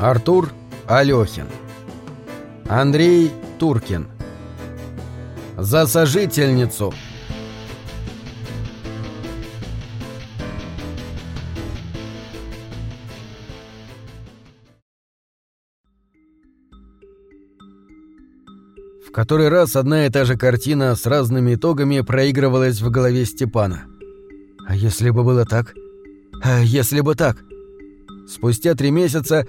Артур Алёхин. Андрей Туркин. За сожительницу. В который раз одна и та же картина с разными итогами проигрывалась в голове Степана. А если бы было так? А если бы так? Спустя три месяца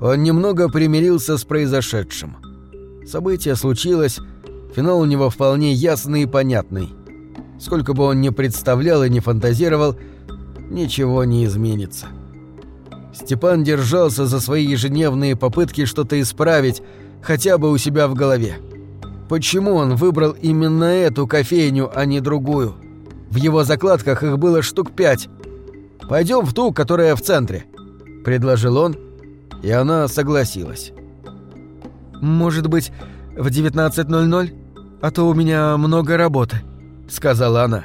он немного примирился с произошедшим. Событие случилось, финал у него вполне ясный и понятный. Сколько бы он ни представлял и не фантазировал, ничего не изменится. Степан держался за свои ежедневные попытки что-то исправить, хотя бы у себя в голове. Почему он выбрал именно эту кофейню, а не другую? В его закладках их было штук пять. «Пойдем в ту, которая в центре», — предложил он, и она согласилась. «Может быть, в 19.00? А то у меня много работы», — сказала она.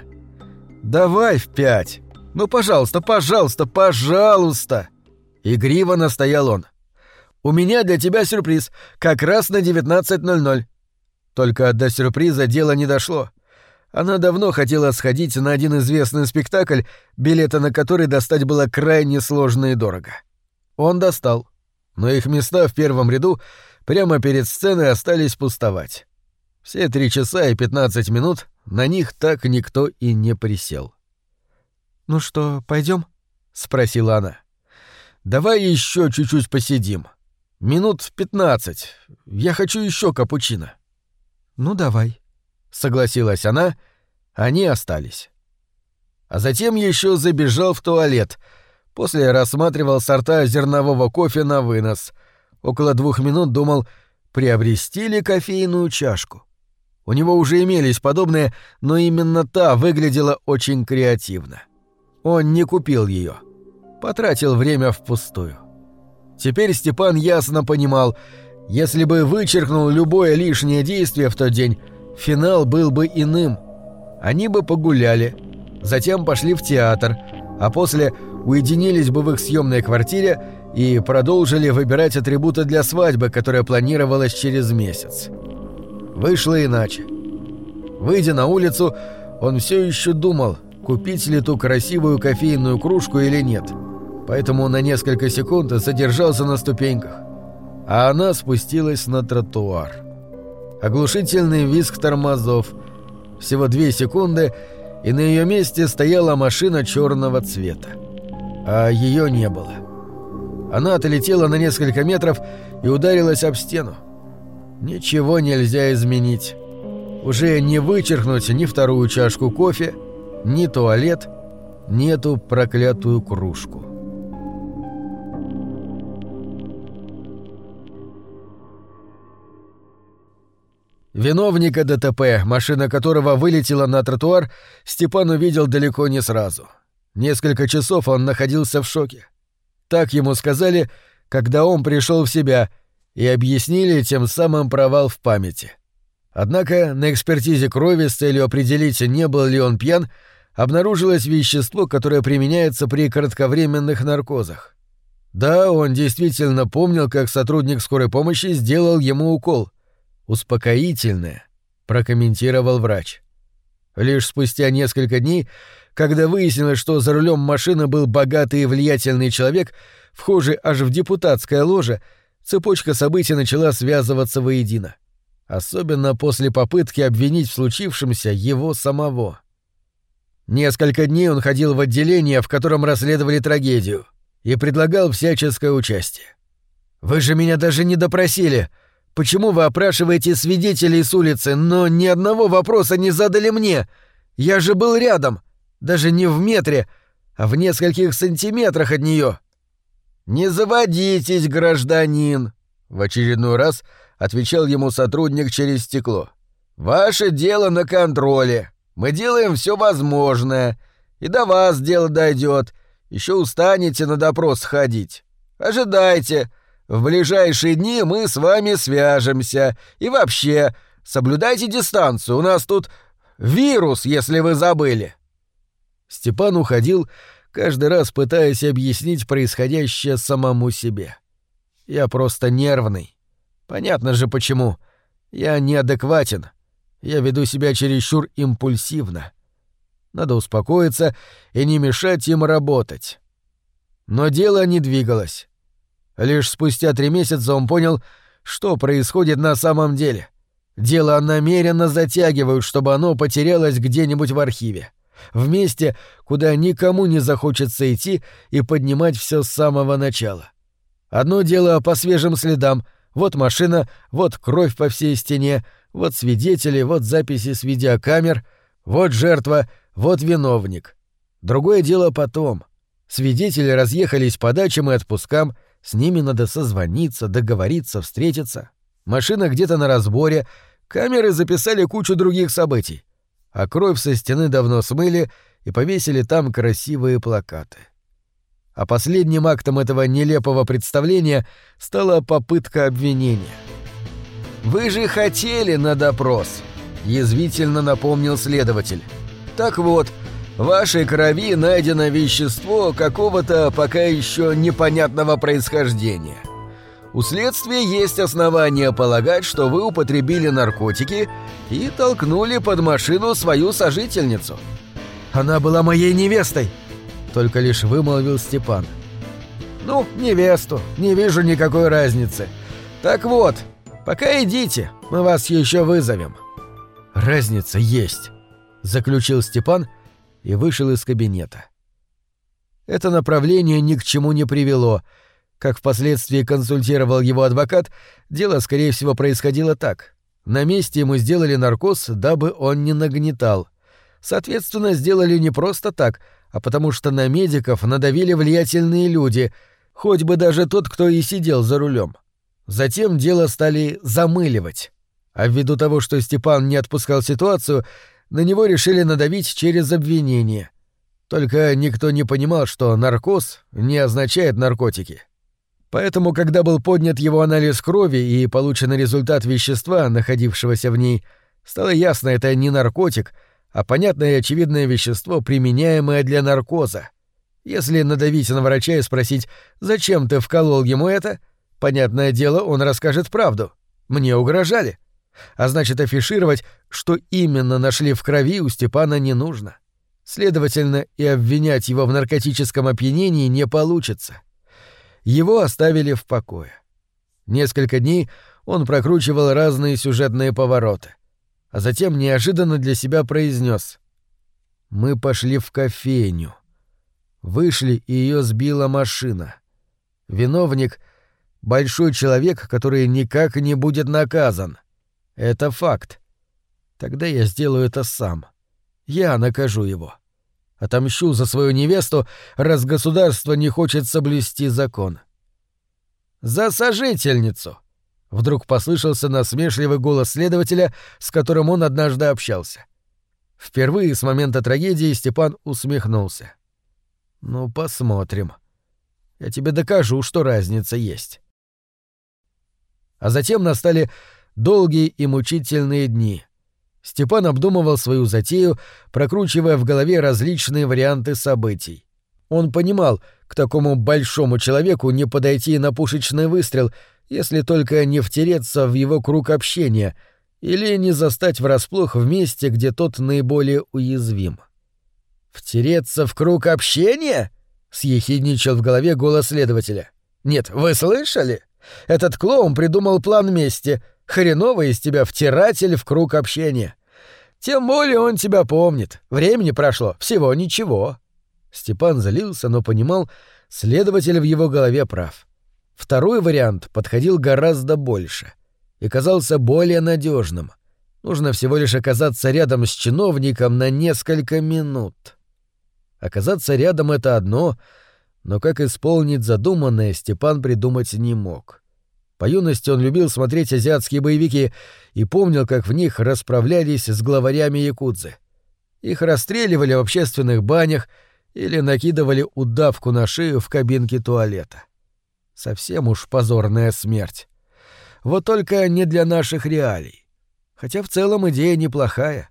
«Давай в пять. Ну, пожалуйста, пожалуйста, пожалуйста!» Игриво настоял он. «У меня для тебя сюрприз, как раз на 19.00». Только до сюрприза дело не дошло. Она давно хотела сходить на один известный спектакль, билеты на который достать было крайне сложно и дорого. Он достал, но их места в первом ряду прямо перед сценой остались пустовать. Все три часа и пятнадцать минут на них так никто и не присел. «Ну что, пойдем? спросила она. «Давай еще чуть-чуть посидим. Минут пятнадцать. Я хочу еще капучино». «Ну, давай», — согласилась она, они остались. А затем еще забежал в туалет. После рассматривал сорта зернового кофе на вынос. Около двух минут думал, приобрести ли кофейную чашку. У него уже имелись подобные, но именно та выглядела очень креативно. Он не купил ее, Потратил время впустую. Теперь Степан ясно понимал, если бы вычеркнул любое лишнее действие в тот день, финал был бы иным. Они бы погуляли, затем пошли в театр, а после уединились бы в их съемной квартире и продолжили выбирать атрибуты для свадьбы, которая планировалась через месяц. Вышло иначе. Выйдя на улицу, он все еще думал, купить ли ту красивую кофейную кружку или нет. Поэтому на несколько секунд задержался на ступеньках. А она спустилась на тротуар. Оглушительный визг тормозов. Всего две секунды, и на ее месте стояла машина черного цвета. А ее не было. Она отлетела на несколько метров и ударилась об стену. Ничего нельзя изменить. Уже не вычеркнуть ни вторую чашку кофе, ни туалет, ни эту проклятую кружку. Виновника ДТП, машина которого вылетела на тротуар, Степан увидел далеко не сразу. Несколько часов он находился в шоке. Так ему сказали, когда он пришел в себя, и объяснили тем самым провал в памяти. Однако на экспертизе крови с целью определить, не был ли он пьян, обнаружилось вещество, которое применяется при кратковременных наркозах. Да, он действительно помнил, как сотрудник скорой помощи сделал ему укол — успокоительное, прокомментировал врач. Лишь спустя несколько дней, когда выяснилось, что за рулем машины был богатый и влиятельный человек, вхожий аж в депутатское ложе, цепочка событий начала связываться воедино. Особенно после попытки обвинить в случившемся его самого. Несколько дней он ходил в отделение, в котором расследовали трагедию, и предлагал всяческое участие. «Вы же меня даже не допросили!» Почему вы опрашиваете свидетелей с улицы, но ни одного вопроса не задали мне? Я же был рядом, даже не в метре, а в нескольких сантиметрах от нее. Не заводитесь, гражданин, в очередной раз отвечал ему сотрудник через стекло. Ваше дело на контроле. Мы делаем все возможное. И до вас дело дойдет. Еще устанете на допрос ходить. Ожидайте. В ближайшие дни мы с вами свяжемся. И вообще, соблюдайте дистанцию, у нас тут вирус, если вы забыли». Степан уходил, каждый раз пытаясь объяснить происходящее самому себе. Я просто нервный. Понятно же почему. Я неадекватен. Я веду себя чересчур импульсивно. Надо успокоиться и не мешать им работать. Но дело не двигалось. Лишь спустя три месяца он понял, что происходит на самом деле. Дело намеренно затягивают, чтобы оно потерялось где-нибудь в архиве. В месте, куда никому не захочется идти и поднимать все с самого начала. Одно дело по свежим следам. Вот машина, вот кровь по всей стене, вот свидетели, вот записи с видеокамер, вот жертва, вот виновник. Другое дело потом. Свидетели разъехались по дачам и отпускам, с ними надо созвониться, договориться, встретиться. Машина где-то на разборе, камеры записали кучу других событий. А кровь со стены давно смыли и повесили там красивые плакаты. А последним актом этого нелепого представления стала попытка обвинения. «Вы же хотели на допрос», — язвительно напомнил следователь. «Так вот, в вашей крови найдено вещество какого-то пока еще непонятного происхождения. У следствия есть основания полагать, что вы употребили наркотики и толкнули под машину свою сожительницу. Она была моей невестой, только лишь вымолвил Степан. Ну, невесту, не вижу никакой разницы. Так вот, пока идите, мы вас еще вызовем. Разница есть, заключил Степан и вышел из кабинета. Это направление ни к чему не привело — как впоследствии консультировал его адвокат, дело, скорее всего, происходило так. На месте ему сделали наркоз, дабы он не нагнетал. Соответственно, сделали не просто так, а потому что на медиков надавили влиятельные люди, хоть бы даже тот, кто и сидел за рулем. Затем дело стали замыливать. А ввиду того, что Степан не отпускал ситуацию, на него решили надавить через обвинение. Только никто не понимал, что наркоз не означает наркотики. Поэтому, когда был поднят его анализ крови и получен результат вещества, находившегося в ней, стало ясно, это не наркотик, а понятное и очевидное вещество, применяемое для наркоза. Если надавить на врача и спросить, зачем ты вколол ему это, понятное дело, он расскажет правду. Мне угрожали. А значит, афишировать, что именно нашли в крови, у Степана не нужно. Следовательно, и обвинять его в наркотическом опьянении не получится его оставили в покое. Несколько дней он прокручивал разные сюжетные повороты, а затем неожиданно для себя произнес: «Мы пошли в кофейню. Вышли, и ее сбила машина. Виновник — большой человек, который никак не будет наказан. Это факт. Тогда я сделаю это сам. Я накажу его» отомщу за свою невесту, раз государство не хочет соблюсти закон. «За сожительницу!» — вдруг послышался насмешливый голос следователя, с которым он однажды общался. Впервые с момента трагедии Степан усмехнулся. «Ну, посмотрим. Я тебе докажу, что разница есть». А затем настали долгие и мучительные дни — Степан обдумывал свою затею, прокручивая в голове различные варианты событий. Он понимал, к такому большому человеку не подойти на пушечный выстрел, если только не втереться в его круг общения или не застать врасплох в месте, где тот наиболее уязвим. «Втереться в круг общения?» — съехидничал в голове голос следователя. «Нет, вы слышали? Этот клоун придумал план мести — Хреново из тебя втиратель в круг общения. Тем более он тебя помнит. Времени прошло, всего ничего. Степан залился, но понимал, следователь в его голове прав. Второй вариант подходил гораздо больше и казался более надежным. Нужно всего лишь оказаться рядом с чиновником на несколько минут. Оказаться рядом — это одно, но как исполнить задуманное Степан придумать не мог. По юности он любил смотреть азиатские боевики и помнил, как в них расправлялись с главарями якудзы. Их расстреливали в общественных банях или накидывали удавку на шею в кабинке туалета. Совсем уж позорная смерть. Вот только не для наших реалий. Хотя в целом идея неплохая.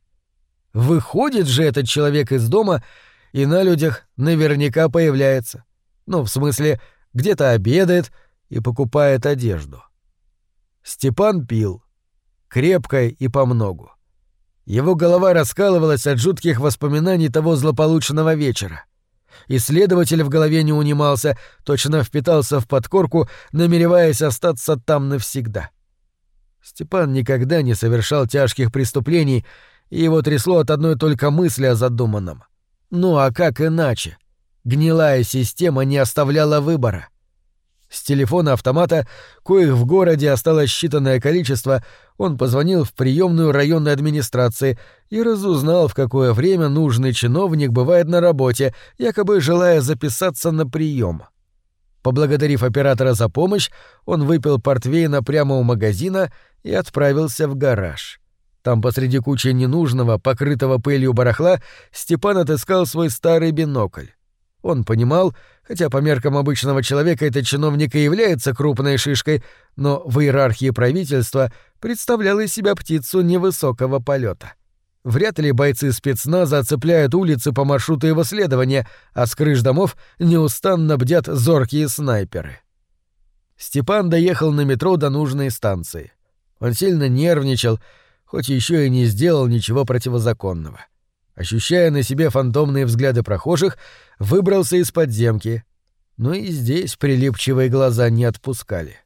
Выходит же этот человек из дома и на людях наверняка появляется. Ну, в смысле, где-то обедает, и покупает одежду. Степан пил. Крепко и помногу. Его голова раскалывалась от жутких воспоминаний того злополучного вечера. Исследователь в голове не унимался, точно впитался в подкорку, намереваясь остаться там навсегда. Степан никогда не совершал тяжких преступлений, и его трясло от одной только мысли о задуманном. Ну а как иначе? Гнилая система не оставляла выбора. С телефона автомата, коих в городе осталось считанное количество, он позвонил в приемную районной администрации и разузнал, в какое время нужный чиновник бывает на работе, якобы желая записаться на прием. Поблагодарив оператора за помощь, он выпил портвейна прямо у магазина и отправился в гараж. Там посреди кучи ненужного, покрытого пылью барахла, Степан отыскал свой старый бинокль. Он понимал, хотя по меркам обычного человека этот чиновник и является крупной шишкой, но в иерархии правительства представлял из себя птицу невысокого полета. Вряд ли бойцы спецназа оцепляют улицы по маршруту его следования, а с крыш домов неустанно бдят зоркие снайперы. Степан доехал на метро до нужной станции. Он сильно нервничал, хоть еще и не сделал ничего противозаконного. Ощущая на себе фантомные взгляды прохожих, выбрался из подземки. Но и здесь прилипчивые глаза не отпускали.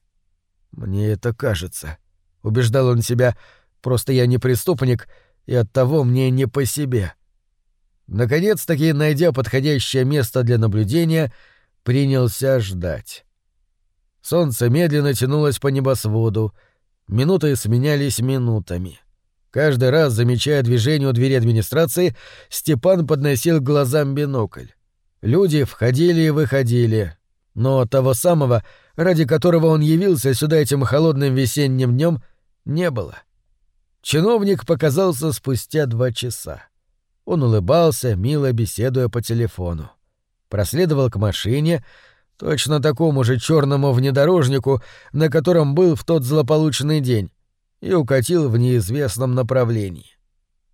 «Мне это кажется», — убеждал он себя, — «просто я не преступник, и оттого мне не по себе». Наконец-таки, найдя подходящее место для наблюдения, принялся ждать. Солнце медленно тянулось по небосводу, минуты сменялись минутами. Каждый раз, замечая движение у двери администрации, Степан подносил глазам бинокль. Люди входили и выходили, но того самого, ради которого он явился сюда этим холодным весенним днем, не было. Чиновник показался спустя два часа. Он улыбался, мило беседуя по телефону. Проследовал к машине, точно такому же черному внедорожнику, на котором был в тот злополучный день, и укатил в неизвестном направлении.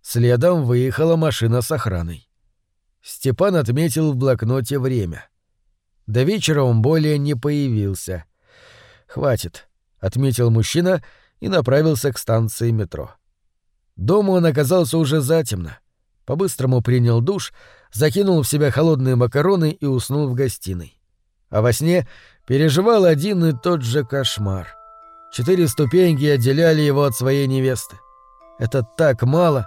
Следом выехала машина с охраной. Степан отметил в блокноте время. До вечера он более не появился. «Хватит», — отметил мужчина и направился к станции метро. Дома он оказался уже затемно. По-быстрому принял душ, закинул в себя холодные макароны и уснул в гостиной. А во сне переживал один и тот же кошмар — Четыре ступеньки отделяли его от своей невесты. Это так мало,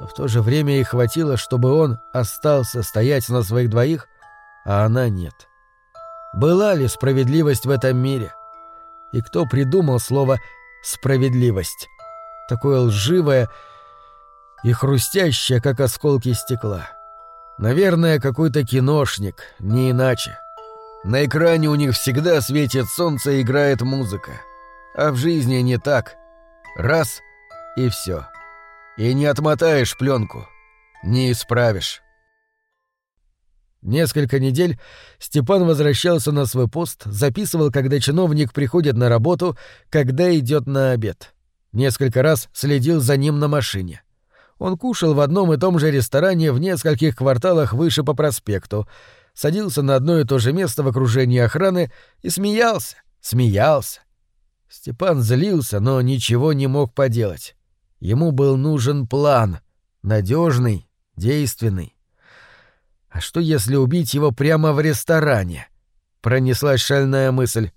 но в то же время и хватило, чтобы он остался стоять на своих двоих, а она нет. Была ли справедливость в этом мире? И кто придумал слово «справедливость»? Такое лживое и хрустящее, как осколки стекла. Наверное, какой-то киношник, не иначе. На экране у них всегда светит солнце и играет музыка. А в жизни не так. Раз — и все. И не отмотаешь пленку, не исправишь. Несколько недель Степан возвращался на свой пост, записывал, когда чиновник приходит на работу, когда идет на обед. Несколько раз следил за ним на машине. Он кушал в одном и том же ресторане в нескольких кварталах выше по проспекту, садился на одно и то же место в окружении охраны и смеялся, смеялся. Степан злился, но ничего не мог поделать. Ему был нужен план, надежный, действенный. А что если убить его прямо в ресторане? Пронеслась шальная мысль.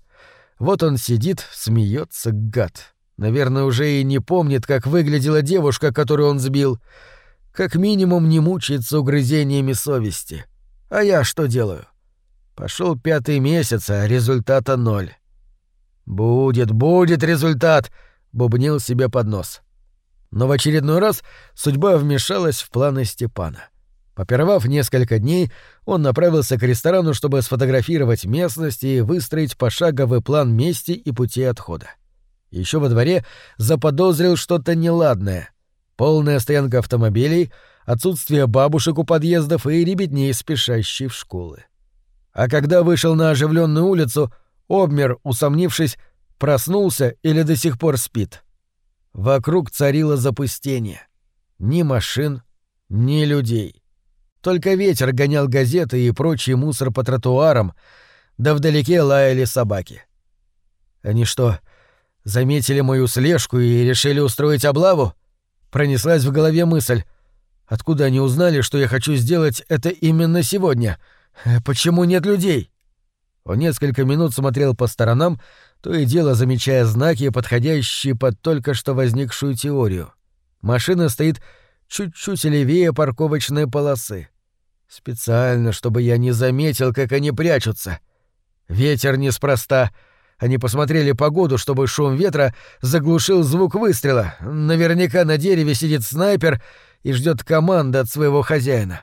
Вот он сидит, смеется, гад. Наверное, уже и не помнит, как выглядела девушка, которую он сбил. Как минимум не мучается угрызениями совести. А я что делаю? Пошел пятый месяц, а результата ноль. «Будет, будет результат!» — бубнил себе под нос. Но в очередной раз судьба вмешалась в планы Степана. Попировав несколько дней, он направился к ресторану, чтобы сфотографировать местность и выстроить пошаговый план мести и пути отхода. Еще во дворе заподозрил что-то неладное. Полная стоянка автомобилей, отсутствие бабушек у подъездов и ребятней, спешащей в школы. А когда вышел на оживленную улицу — Обмер, усомнившись, проснулся или до сих пор спит. Вокруг царило запустение. Ни машин, ни людей. Только ветер гонял газеты и прочий мусор по тротуарам, да вдалеке лаяли собаки. Они что, заметили мою слежку и решили устроить облаву? Пронеслась в голове мысль. Откуда они узнали, что я хочу сделать это именно сегодня? Почему нет людей? Он несколько минут смотрел по сторонам, то и дело замечая знаки, подходящие под только что возникшую теорию. Машина стоит чуть-чуть левее парковочной полосы. Специально, чтобы я не заметил, как они прячутся. Ветер неспроста. Они посмотрели погоду, чтобы шум ветра заглушил звук выстрела. Наверняка на дереве сидит снайпер и ждет команды от своего хозяина.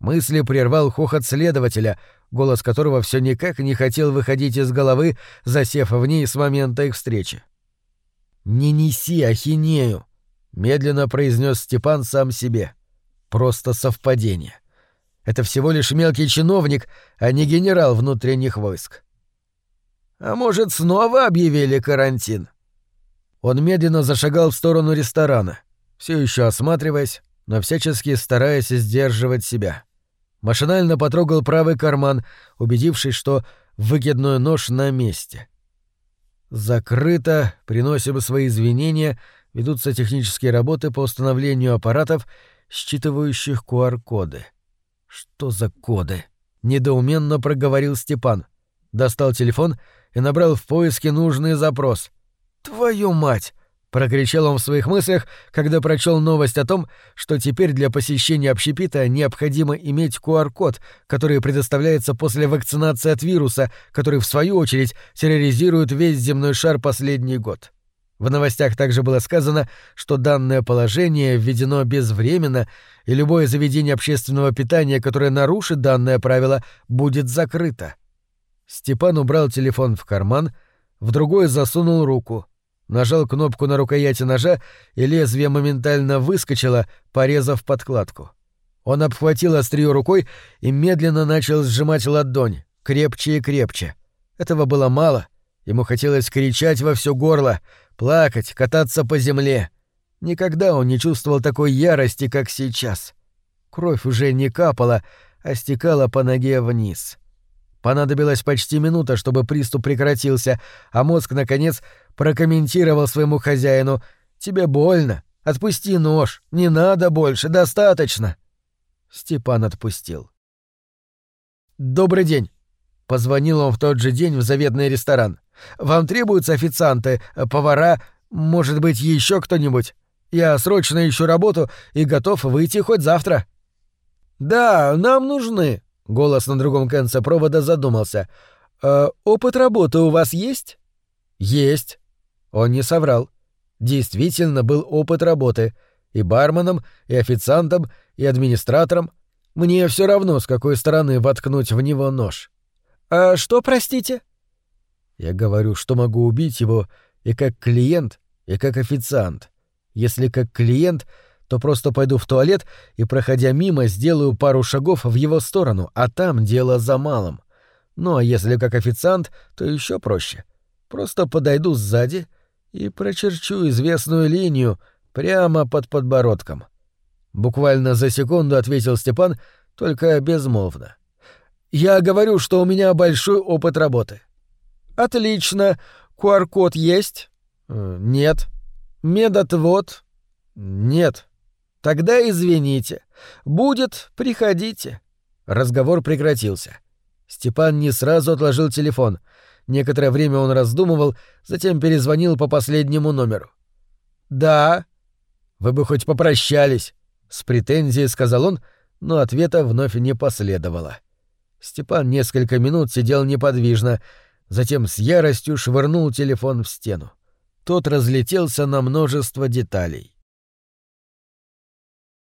Мысли прервал хохот следователя, голос которого все никак не хотел выходить из головы, засев в ней с момента их встречи. «Не неси ахинею», — медленно произнес Степан сам себе. «Просто совпадение. Это всего лишь мелкий чиновник, а не генерал внутренних войск». «А может, снова объявили карантин?» Он медленно зашагал в сторону ресторана, все еще осматриваясь, но всячески стараясь сдерживать себя. Машинально потрогал правый карман, убедившись, что выкидной нож на месте. Закрыто, приносим свои извинения, ведутся технические работы по установлению аппаратов, считывающих QR-коды. Что за коды? Недоуменно проговорил Степан. Достал телефон и набрал в поиске нужный запрос. Твою мать! Прокричал он в своих мыслях, когда прочел новость о том, что теперь для посещения общепита необходимо иметь QR-код, который предоставляется после вакцинации от вируса, который, в свою очередь, терроризирует весь земной шар последний год. В новостях также было сказано, что данное положение введено безвременно, и любое заведение общественного питания, которое нарушит данное правило, будет закрыто. Степан убрал телефон в карман, в другой засунул руку — Нажал кнопку на рукояти ножа, и лезвие моментально выскочило, порезав подкладку. Он обхватил острие рукой и медленно начал сжимать ладонь, крепче и крепче. Этого было мало. Ему хотелось кричать во все горло, плакать, кататься по земле. Никогда он не чувствовал такой ярости, как сейчас. Кровь уже не капала, а стекала по ноге вниз. Понадобилась почти минута, чтобы приступ прекратился, а мозг, наконец, прокомментировал своему хозяину «Тебе больно? Отпусти нож. Не надо больше, достаточно». Степан отпустил. «Добрый день». Позвонил он в тот же день в заветный ресторан. «Вам требуются официанты, повара, может быть, еще кто-нибудь? Я срочно ищу работу и готов выйти хоть завтра». «Да, нам нужны», — голос на другом конце провода задумался. «Э, «Опыт работы у вас есть?» «Есть». Он не соврал. Действительно был опыт работы. И барменом, и официантом, и администратором. Мне все равно, с какой стороны воткнуть в него нож. «А что, простите?» Я говорю, что могу убить его и как клиент, и как официант. Если как клиент, то просто пойду в туалет и, проходя мимо, сделаю пару шагов в его сторону, а там дело за малым. Ну а если как официант, то еще проще. Просто подойду сзади и прочерчу известную линию прямо под подбородком. Буквально за секунду ответил Степан, только безмолвно. Я говорю, что у меня большой опыт работы. Отлично. QR-код есть? Э, нет. Медотвод? Нет. Тогда извините. Будет, приходите. Разговор прекратился. Степан не сразу отложил телефон — Некоторое время он раздумывал, затем перезвонил по последнему номеру. «Да». «Вы бы хоть попрощались», — с претензией сказал он, но ответа вновь не последовало. Степан несколько минут сидел неподвижно, затем с яростью швырнул телефон в стену. Тот разлетелся на множество деталей.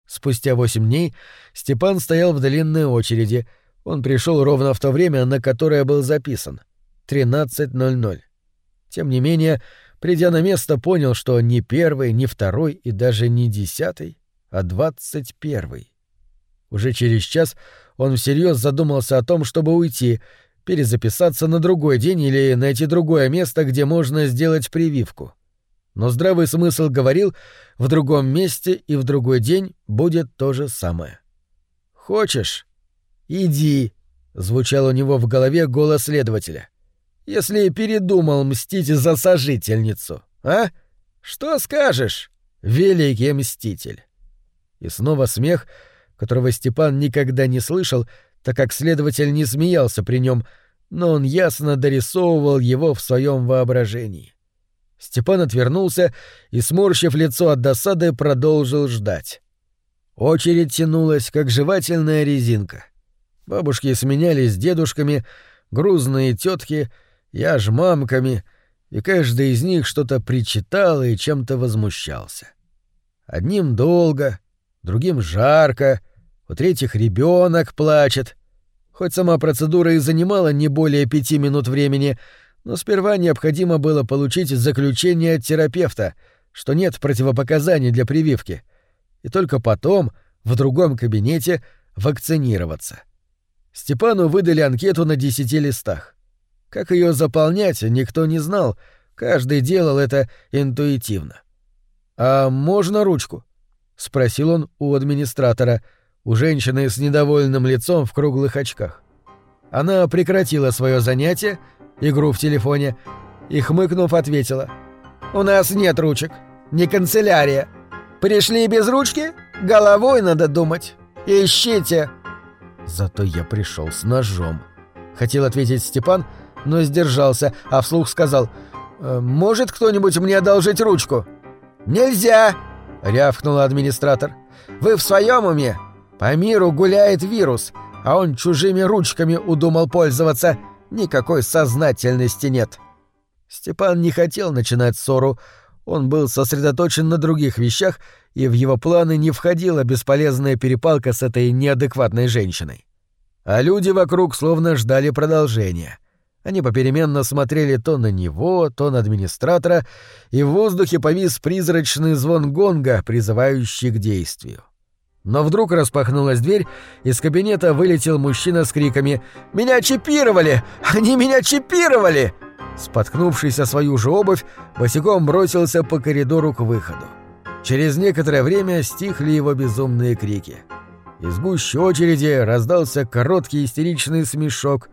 Спустя восемь дней Степан стоял в длинной очереди. Он пришел ровно в то время, на которое был записан — 13.00. Тем не менее, придя на место, понял, что не первый, не второй и даже не десятый, а двадцать первый. Уже через час он всерьез задумался о том, чтобы уйти, перезаписаться на другой день или найти другое место, где можно сделать прививку. Но здравый смысл говорил, в другом месте и в другой день будет то же самое. «Хочешь? Иди», — звучал у него в голове голос следователя. Если передумал мстить за сожительницу, а? Что скажешь, великий мститель?» И снова смех, которого Степан никогда не слышал, так как следователь не смеялся при нем, но он ясно дорисовывал его в своем воображении. Степан отвернулся и, сморщив лицо от досады, продолжил ждать. Очередь тянулась, как жевательная резинка. Бабушки сменялись дедушками, грузные тетки, я ж мамками, и каждый из них что-то причитал и чем-то возмущался. Одним долго, другим жарко, у третьих ребенок плачет. Хоть сама процедура и занимала не более пяти минут времени, но сперва необходимо было получить заключение от терапевта, что нет противопоказаний для прививки — и только потом, в другом кабинете, вакцинироваться. Степану выдали анкету на десяти листах. Как ее заполнять, никто не знал, каждый делал это интуитивно. «А можно ручку?» — спросил он у администратора, у женщины с недовольным лицом в круглых очках. Она прекратила свое занятие, игру в телефоне, и, хмыкнув, ответила. «У нас нет ручек. Не канцелярия. Пришли без ручки? Головой надо думать. Ищите!» Зато я пришел с ножом. Хотел ответить Степан, но сдержался, а вслух сказал «Э, «Может кто-нибудь мне одолжить ручку?» «Нельзя!» — рявкнул администратор. «Вы в своем уме? По миру гуляет вирус, а он чужими ручками удумал пользоваться. Никакой сознательности нет». Степан не хотел начинать ссору, он был сосредоточен на других вещах, и в его планы не входила бесполезная перепалка с этой неадекватной женщиной. А люди вокруг словно ждали продолжения. Они попеременно смотрели то на него, то на администратора, и в воздухе повис призрачный звон гонга, призывающий к действию. Но вдруг распахнулась дверь, из кабинета вылетел мужчина с криками «Меня чипировали! Они меня чипировали!» Споткнувшись о свою же обувь, босиком бросился по коридору к выходу. Через некоторое время стихли его безумные крики. Из гущи очереди раздался короткий истеричный смешок,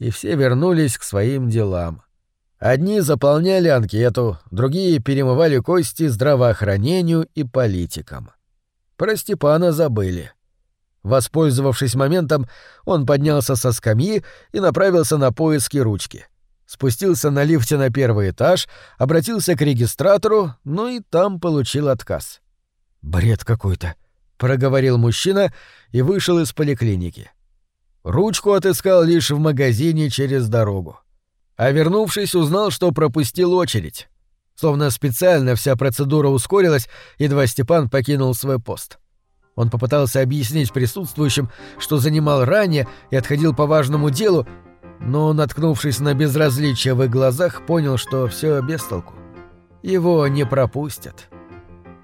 и все вернулись к своим делам. Одни заполняли анкету, другие перемывали кости здравоохранению и политикам. Про Степана забыли. Воспользовавшись моментом, он поднялся со скамьи и направился на поиски ручки спустился на лифте на первый этаж, обратился к регистратору, но и там получил отказ. «Бред какой-то», — проговорил мужчина и вышел из поликлиники. Ручку отыскал лишь в магазине через дорогу. А вернувшись, узнал, что пропустил очередь. Словно специально вся процедура ускорилась, едва Степан покинул свой пост. Он попытался объяснить присутствующим, что занимал ранее и отходил по важному делу, но, наткнувшись на безразличие в их глазах, понял, что все без толку. Его не пропустят.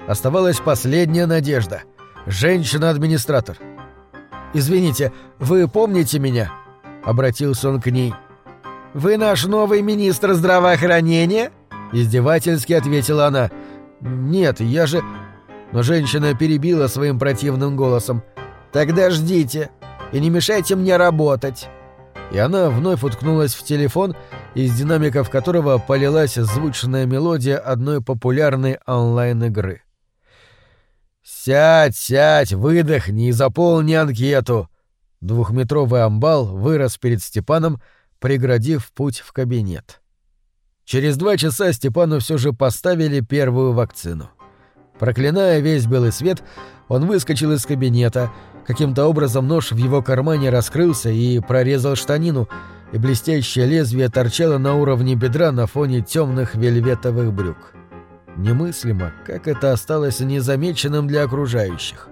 Оставалась последняя надежда. Женщина-администратор. «Извините, вы помните меня?» — обратился он к ней. «Вы наш новый министр здравоохранения?» — издевательски ответила она. «Нет, я же...» Но женщина перебила своим противным голосом. «Тогда ждите и не мешайте мне работать» и она вновь уткнулась в телефон, из динамиков которого полилась звучная мелодия одной популярной онлайн-игры. «Сядь, сядь, выдохни и заполни анкету!» Двухметровый амбал вырос перед Степаном, преградив путь в кабинет. Через два часа Степану все же поставили первую вакцину. Проклиная весь белый свет, он выскочил из кабинета — Каким-то образом нож в его кармане раскрылся и прорезал штанину, и блестящее лезвие торчало на уровне бедра на фоне темных вельветовых брюк. Немыслимо, как это осталось незамеченным для окружающих.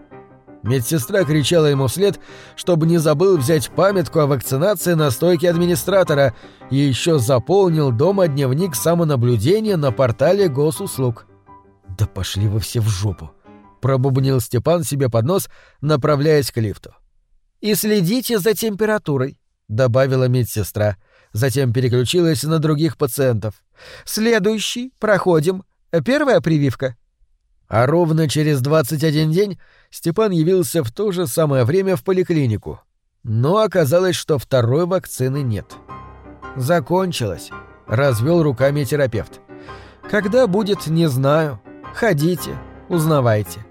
Медсестра кричала ему вслед, чтобы не забыл взять памятку о вакцинации на стойке администратора и еще заполнил дома дневник самонаблюдения на портале госуслуг. «Да пошли вы все в жопу!» пробубнил Степан себе под нос, направляясь к лифту. «И следите за температурой», — добавила медсестра. Затем переключилась на других пациентов. «Следующий. Проходим. Первая прививка». А ровно через 21 день Степан явился в то же самое время в поликлинику. Но оказалось, что второй вакцины нет. закончилось», — развел руками терапевт. «Когда будет, не знаю. Ходите, узнавайте».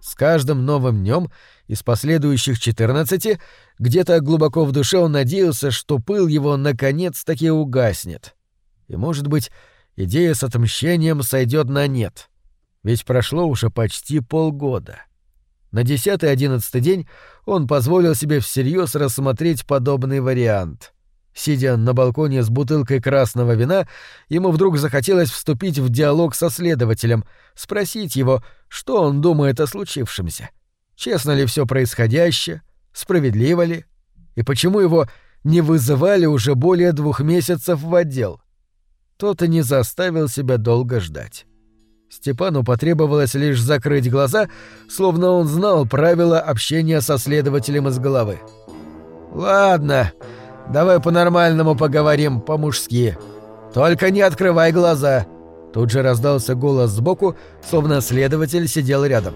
С каждым новым днем из последующих 14 где-то глубоко в душе он надеялся, что пыл его наконец-таки угаснет. И, может быть, идея с отмщением сойдет на нет. Ведь прошло уже почти полгода. На десятый-одиннадцатый день он позволил себе всерьез рассмотреть подобный вариант. Сидя на балконе с бутылкой красного вина, ему вдруг захотелось вступить в диалог со следователем, спросить его, что он думает о случившемся. Честно ли все происходящее, справедливо ли, и почему его не вызывали уже более двух месяцев в отдел. Тот и не заставил себя долго ждать. Степану потребовалось лишь закрыть глаза, словно он знал правила общения со следователем из головы. «Ладно, давай по-нормальному поговорим, по-мужски. Только не открывай глаза!» Тут же раздался голос сбоку, словно следователь сидел рядом.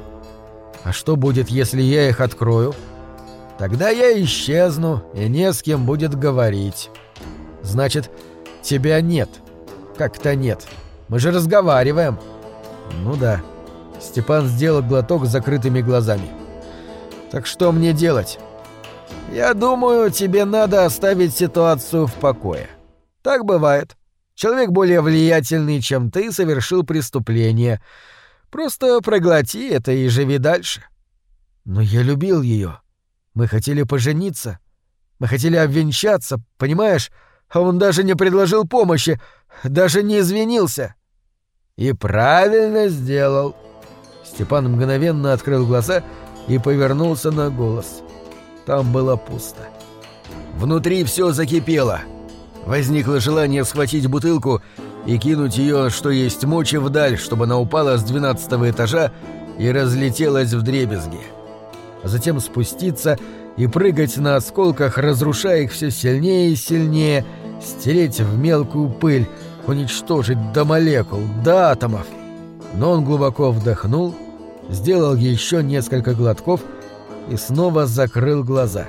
«А что будет, если я их открою?» «Тогда я исчезну, и не с кем будет говорить». «Значит, тебя нет?» «Как-то нет. Мы же разговариваем». Ну да. Степан сделал глоток с закрытыми глазами. Так что мне делать? Я думаю, тебе надо оставить ситуацию в покое. Так бывает. Человек более влиятельный, чем ты, совершил преступление. Просто проглоти это и живи дальше. Но я любил ее. Мы хотели пожениться. Мы хотели обвенчаться, понимаешь? А он даже не предложил помощи, даже не извинился. И правильно сделал. Степан мгновенно открыл глаза и повернулся на голос. Там было пусто. Внутри все закипело. Возникло желание схватить бутылку и кинуть ее, что есть мочи, вдаль, чтобы она упала с двенадцатого этажа и разлетелась в дребезги. Затем спуститься и прыгать на осколках, разрушая их все сильнее и сильнее, стереть в мелкую пыль, уничтожить до молекул, до атомов. Но он глубоко вдохнул, сделал еще несколько глотков и снова закрыл глаза.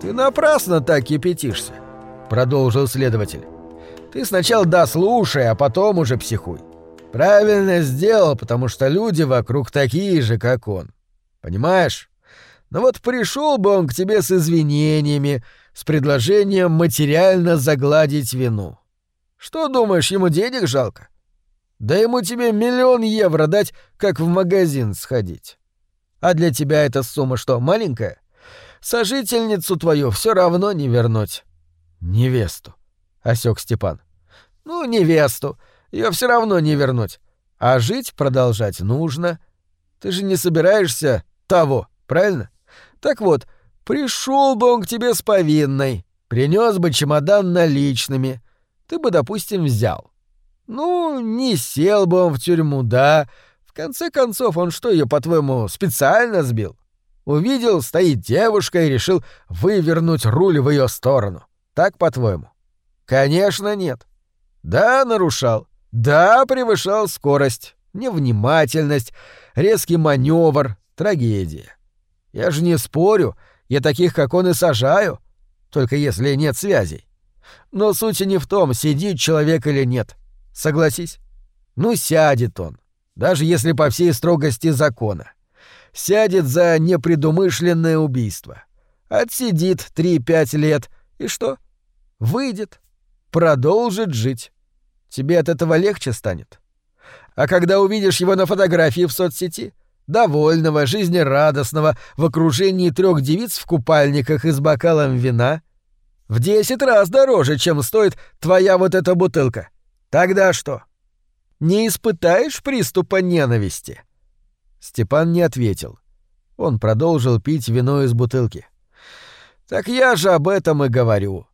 «Ты напрасно так кипятишься», — продолжил следователь. «Ты сначала дослушай, а потом уже психуй. Правильно сделал, потому что люди вокруг такие же, как он. Понимаешь? Но вот пришел бы он к тебе с извинениями, с предложением материально загладить вину. Что думаешь, ему денег жалко? Да ему тебе миллион евро дать, как в магазин сходить. А для тебя эта сумма что, маленькая? Сожительницу твою все равно не вернуть. Невесту, осек Степан. Ну, невесту. Ее все равно не вернуть. А жить продолжать нужно. Ты же не собираешься того, правильно? Так вот, пришел бы он к тебе с повинной, принес бы чемодан наличными, ты бы, допустим, взял. Ну, не сел бы он в тюрьму, да. В конце концов, он что, ее, по-твоему, специально сбил? Увидел, стоит девушка и решил вывернуть руль в ее сторону. Так, по-твоему? Конечно, нет. Да, нарушал. Да, превышал скорость, невнимательность, резкий маневр, трагедия. Я же не спорю, я таких, как он, и сажаю, только если нет связей. Но суть не в том, сидит человек или нет. Согласись? Ну, сядет он, даже если по всей строгости закона. Сядет за непредумышленное убийство. Отсидит 3-5 лет. И что? Выйдет. Продолжит жить. Тебе от этого легче станет. А когда увидишь его на фотографии в соцсети, довольного, жизнерадостного, в окружении трех девиц в купальниках и с бокалом вина, в десять раз дороже, чем стоит твоя вот эта бутылка. Тогда что? Не испытаешь приступа ненависти?» Степан не ответил. Он продолжил пить вино из бутылки. «Так я же об этом и говорю.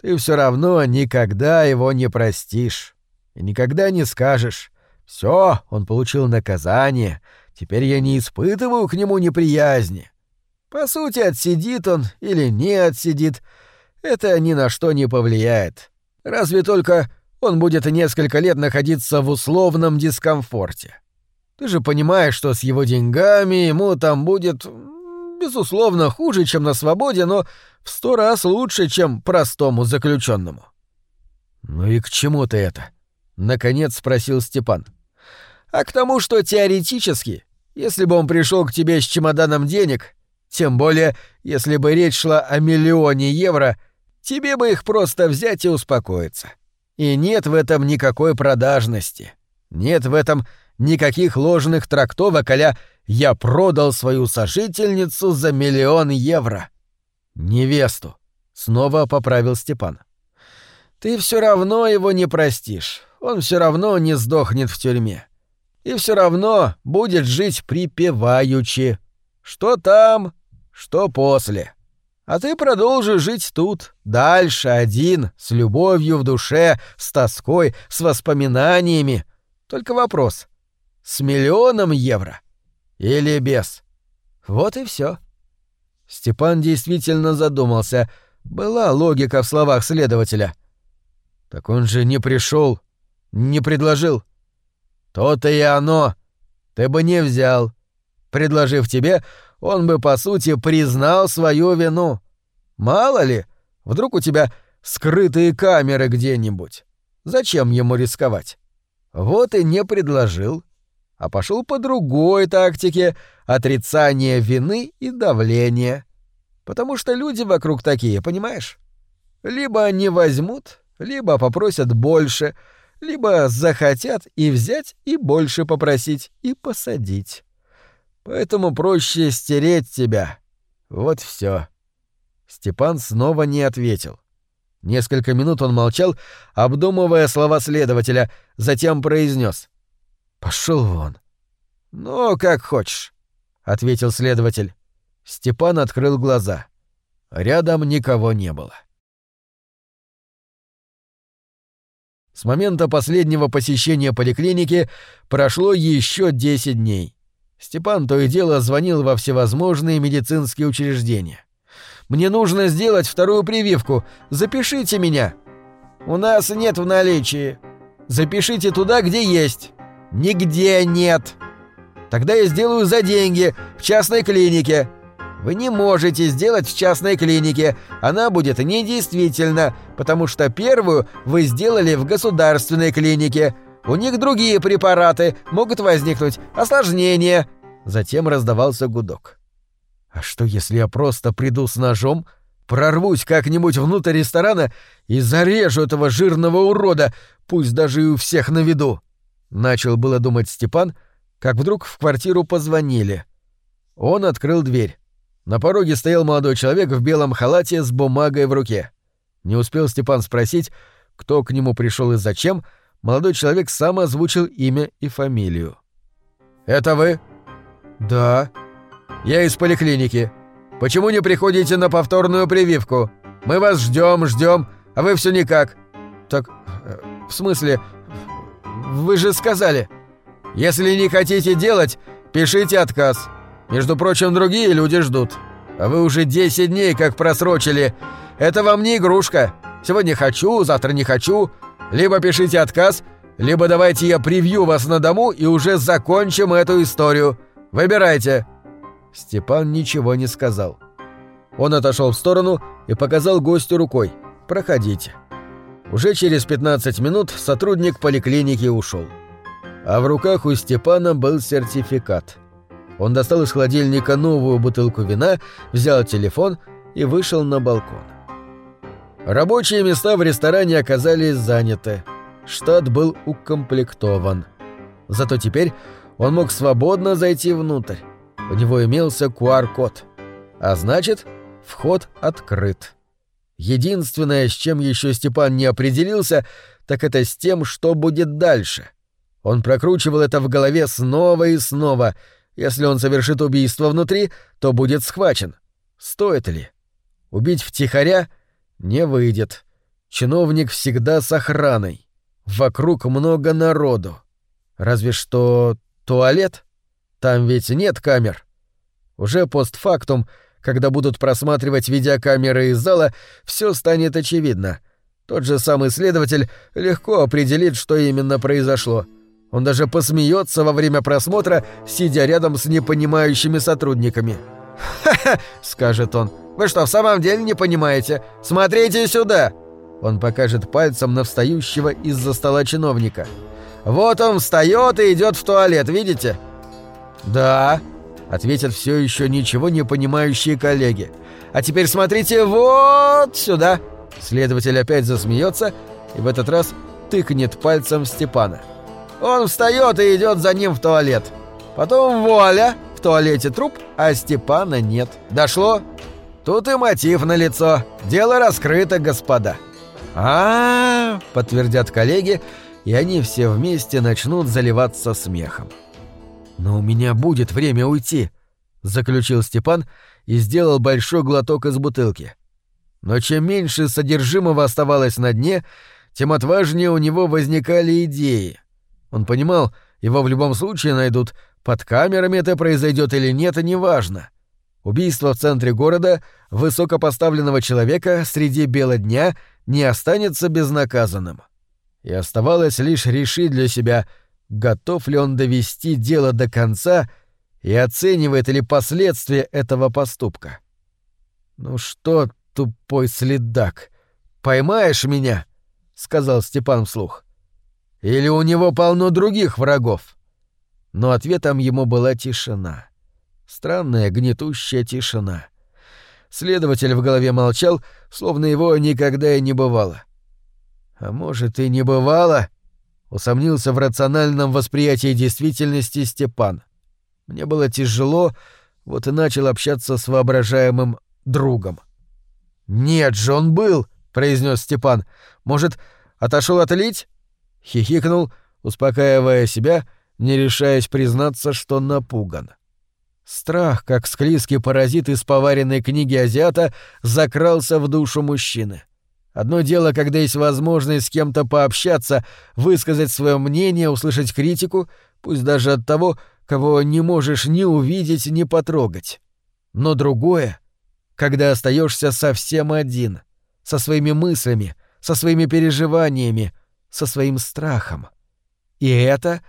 Ты все равно никогда его не простишь. И никогда не скажешь. Все, он получил наказание. Теперь я не испытываю к нему неприязни. По сути, отсидит он или не отсидит — это ни на что не повлияет. Разве только он будет несколько лет находиться в условном дискомфорте. Ты же понимаешь, что с его деньгами ему там будет Безусловно, хуже, чем на свободе, но в сто раз лучше, чем простому заключенному. «Ну и к чему ты это?» — наконец спросил Степан. «А к тому, что теоретически, если бы он пришел к тебе с чемоданом денег, тем более, если бы речь шла о миллионе евро, тебе бы их просто взять и успокоиться. И нет в этом никакой продажности. Нет в этом никаких ложных трактовок а «я продал свою сожительницу за миллион евро». «Невесту», — снова поправил Степан. «Ты все равно его не простишь, он все равно не сдохнет в тюрьме. И все равно будет жить припеваючи. Что там, что после. А ты продолжишь жить тут, дальше, один, с любовью в душе, с тоской, с воспоминаниями. Только вопрос — с миллионом евро или без? Вот и все. Степан действительно задумался. Была логика в словах следователя. Так он же не пришел, не предложил. То-то и оно. Ты бы не взял. Предложив тебе, он бы, по сути, признал свою вину. Мало ли, вдруг у тебя скрытые камеры где-нибудь. Зачем ему рисковать? Вот и не предложил а пошел по другой тактике отрицания вины и давления. Потому что люди вокруг такие, понимаешь? Либо они возьмут, либо попросят больше, либо захотят и взять, и больше попросить, и посадить. Поэтому проще стереть тебя. Вот все. Степан снова не ответил. Несколько минут он молчал, обдумывая слова следователя, затем произнес: Пошел вон. Ну, как хочешь, ответил следователь. Степан открыл глаза. Рядом никого не было. С момента последнего посещения поликлиники прошло еще 10 дней. Степан то и дело звонил во всевозможные медицинские учреждения. «Мне нужно сделать вторую прививку. Запишите меня». «У нас нет в наличии». «Запишите туда, где есть». «Нигде нет!» «Тогда я сделаю за деньги, в частной клинике!» «Вы не можете сделать в частной клинике, она будет недействительна, потому что первую вы сделали в государственной клинике. У них другие препараты, могут возникнуть осложнения». Затем раздавался гудок. «А что, если я просто приду с ножом, прорвусь как-нибудь внутрь ресторана и зарежу этого жирного урода, пусть даже и у всех на виду?» Начал было думать Степан, как вдруг в квартиру позвонили. Он открыл дверь. На пороге стоял молодой человек в белом халате с бумагой в руке. Не успел Степан спросить, кто к нему пришел и зачем, молодой человек сам озвучил имя и фамилию. «Это вы?» «Да». «Я из поликлиники. Почему не приходите на повторную прививку? Мы вас ждем, ждем, а вы все никак». «Так, э, в смысле, вы же сказали. Если не хотите делать, пишите отказ. Между прочим, другие люди ждут. А вы уже 10 дней как просрочили. Это вам не игрушка. Сегодня хочу, завтра не хочу. Либо пишите отказ, либо давайте я привью вас на дому и уже закончим эту историю. Выбирайте. Степан ничего не сказал. Он отошел в сторону и показал гостю рукой. Проходите. Уже через 15 минут сотрудник поликлиники ушел. А в руках у Степана был сертификат. Он достал из холодильника новую бутылку вина, взял телефон и вышел на балкон. Рабочие места в ресторане оказались заняты. Штат был укомплектован. Зато теперь он мог свободно зайти внутрь. У него имелся QR-код. А значит, вход открыт. Единственное, с чем еще Степан не определился, так это с тем, что будет дальше. Он прокручивал это в голове снова и снова. Если он совершит убийство внутри, то будет схвачен. Стоит ли? Убить втихаря не выйдет. Чиновник всегда с охраной. Вокруг много народу. Разве что туалет? Там ведь нет камер. Уже постфактум — когда будут просматривать видеокамеры из зала, все станет очевидно. Тот же самый следователь легко определит, что именно произошло. Он даже посмеется во время просмотра, сидя рядом с непонимающими сотрудниками. «Ха-ха!» — скажет он. «Вы что, в самом деле не понимаете? Смотрите сюда!» Он покажет пальцем на встающего из-за стола чиновника. «Вот он встает и идет в туалет, видите?» «Да», — ответят все еще ничего не понимающие коллеги. «А теперь смотрите вот сюда!» Следователь опять засмеется и в этот раз тыкнет пальцем Степана. Он встает и идет за ним в туалет. Потом вуаля, в туалете труп, а Степана нет. Дошло? Тут и мотив на лицо. Дело раскрыто, господа. А, -а, -а подтвердят коллеги, и они все вместе начнут заливаться смехом. Но у меня будет время уйти, заключил Степан и сделал большой глоток из бутылки. Но чем меньше содержимого оставалось на дне, тем отважнее у него возникали идеи. Он понимал, его в любом случае найдут, под камерами это произойдет или нет, неважно. Убийство в центре города высокопоставленного человека среди бела дня не останется безнаказанным. И оставалось лишь решить для себя, готов ли он довести дело до конца и оценивает ли последствия этого поступка. «Ну что, тупой следак, поймаешь меня?» — сказал Степан вслух. «Или у него полно других врагов?» Но ответом ему была тишина. Странная гнетущая тишина. Следователь в голове молчал, словно его никогда и не бывало. «А может, и не бывало?» — усомнился в рациональном восприятии действительности Степан. Мне было тяжело, вот и начал общаться с воображаемым другом. «Нет же, он был!» — произнес Степан. «Может, отошел отлить?» Хихикнул, успокаивая себя, не решаясь признаться, что напуган. Страх, как склизкий паразит из поваренной книги азиата, закрался в душу мужчины. Одно дело, когда есть возможность с кем-то пообщаться, высказать свое мнение, услышать критику, пусть даже от того, кого не можешь ни увидеть, ни потрогать. Но другое, когда остаешься совсем один, со своими мыслями, со своими переживаниями, со своим страхом. И это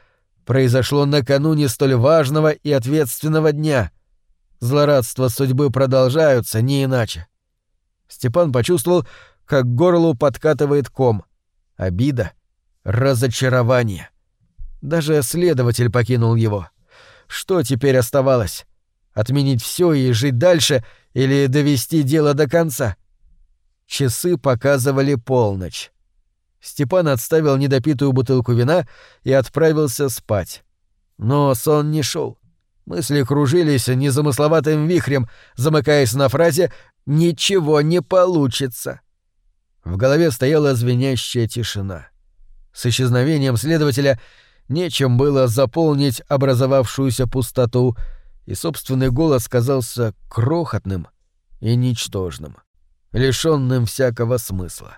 произошло накануне столь важного и ответственного дня. Злорадства судьбы продолжаются, не иначе. Степан почувствовал, как горлу подкатывает ком. Обида, разочарование. Даже следователь покинул его. Что теперь оставалось? Отменить все и жить дальше или довести дело до конца? Часы показывали полночь. Степан отставил недопитую бутылку вина и отправился спать. Но сон не шел. Мысли кружились незамысловатым вихрем, замыкаясь на фразе «Ничего не получится». В голове стояла звенящая тишина. С исчезновением следователя нечем было заполнить образовавшуюся пустоту, и собственный голос казался крохотным и ничтожным, лишенным всякого смысла.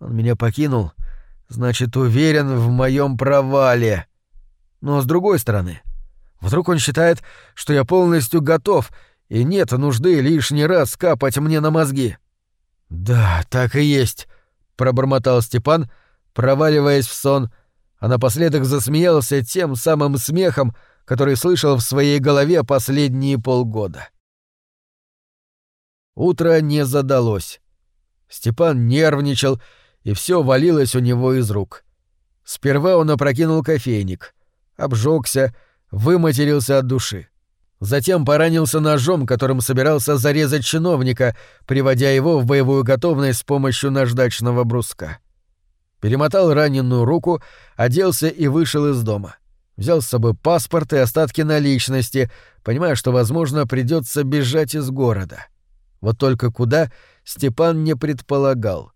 Он меня покинул, значит, уверен в моем провале. Но с другой стороны, вдруг он считает, что я полностью готов, и нет нужды лишний раз капать мне на мозги. «Да, так и есть», — пробормотал Степан, проваливаясь в сон, а напоследок засмеялся тем самым смехом, который слышал в своей голове последние полгода. Утро не задалось. Степан нервничал, и все валилось у него из рук. Сперва он опрокинул кофейник, обжегся, выматерился от души. Затем поранился ножом, которым собирался зарезать чиновника, приводя его в боевую готовность с помощью наждачного бруска. Перемотал раненую руку, оделся и вышел из дома. Взял с собой паспорт и остатки наличности, понимая, что, возможно, придется бежать из города. Вот только куда Степан не предполагал.